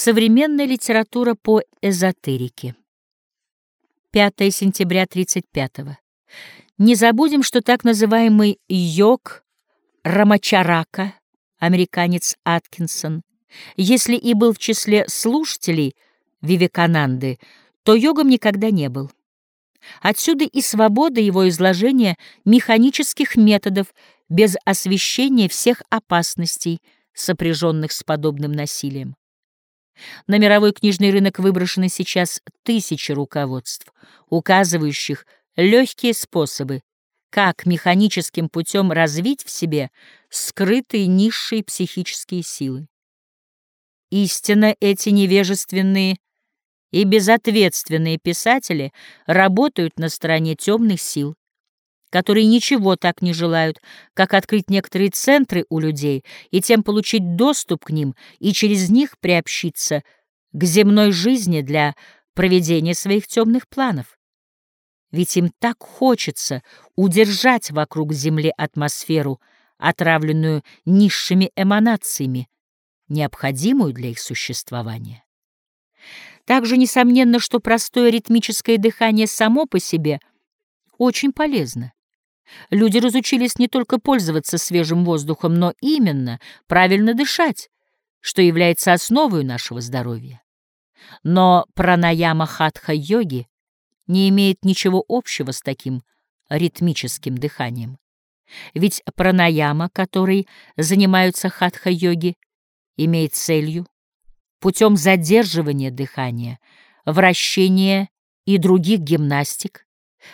Современная литература по эзотерике. 5 сентября 35 -го. Не забудем, что так называемый йог Рамачарака, американец Аткинсон, если и был в числе слушателей Вивекананды, то йогом никогда не был. Отсюда и свобода его изложения механических методов без освещения всех опасностей, сопряженных с подобным насилием. На мировой книжный рынок выброшены сейчас тысячи руководств, указывающих легкие способы, как механическим путем развить в себе скрытые низшие психические силы. Истинно эти невежественные и безответственные писатели работают на стороне темных сил, которые ничего так не желают, как открыть некоторые центры у людей и тем получить доступ к ним и через них приобщиться к земной жизни для проведения своих темных планов. Ведь им так хочется удержать вокруг Земли атмосферу, отравленную низшими эманациями, необходимую для их существования. Также несомненно, что простое ритмическое дыхание само по себе очень полезно. Люди разучились не только пользоваться свежим воздухом, но именно правильно дышать, что является основой нашего здоровья. Но пранаяма хатха-йоги не имеет ничего общего с таким ритмическим дыханием. Ведь пранаяма, которой занимаются хатха-йоги, имеет целью путем задерживания дыхания, вращения и других гимнастик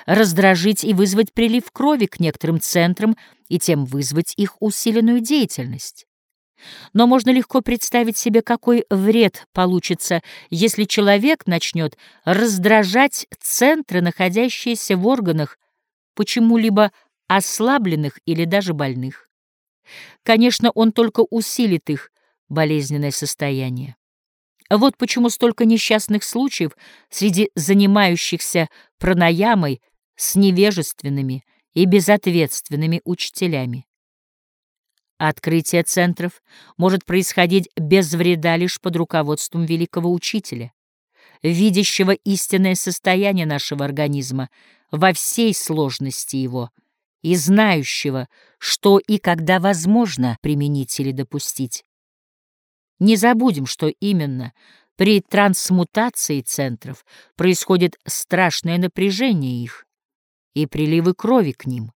раздражить и вызвать прилив крови к некоторым центрам и тем вызвать их усиленную деятельность. Но можно легко представить себе, какой вред получится, если человек начнет раздражать центры, находящиеся в органах, почему-либо ослабленных или даже больных. Конечно, он только усилит их болезненное состояние. Вот почему столько несчастных случаев среди занимающихся пранаямой с невежественными и безответственными учителями. Открытие центров может происходить без вреда лишь под руководством великого учителя, видящего истинное состояние нашего организма во всей сложности его и знающего, что и когда возможно применить или допустить. Не забудем, что именно при трансмутации центров происходит страшное напряжение их и приливы крови к ним.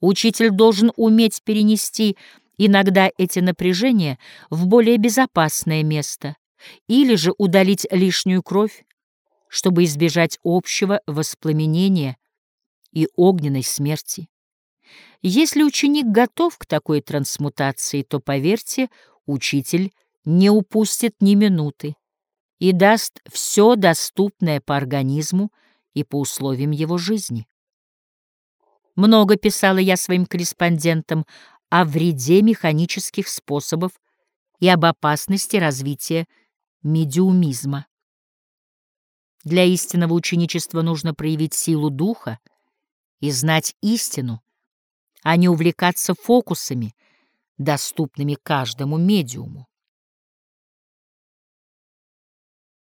Учитель должен уметь перенести иногда эти напряжения в более безопасное место или же удалить лишнюю кровь, чтобы избежать общего воспламенения и огненной смерти. Если ученик готов к такой трансмутации, то, поверьте, учитель не упустит ни минуты и даст все доступное по организму и по условиям его жизни. Много писала я своим корреспондентам о вреде механических способов и об опасности развития медиумизма. Для истинного ученичества нужно проявить силу духа и знать истину, а не увлекаться фокусами — доступными каждому медиуму.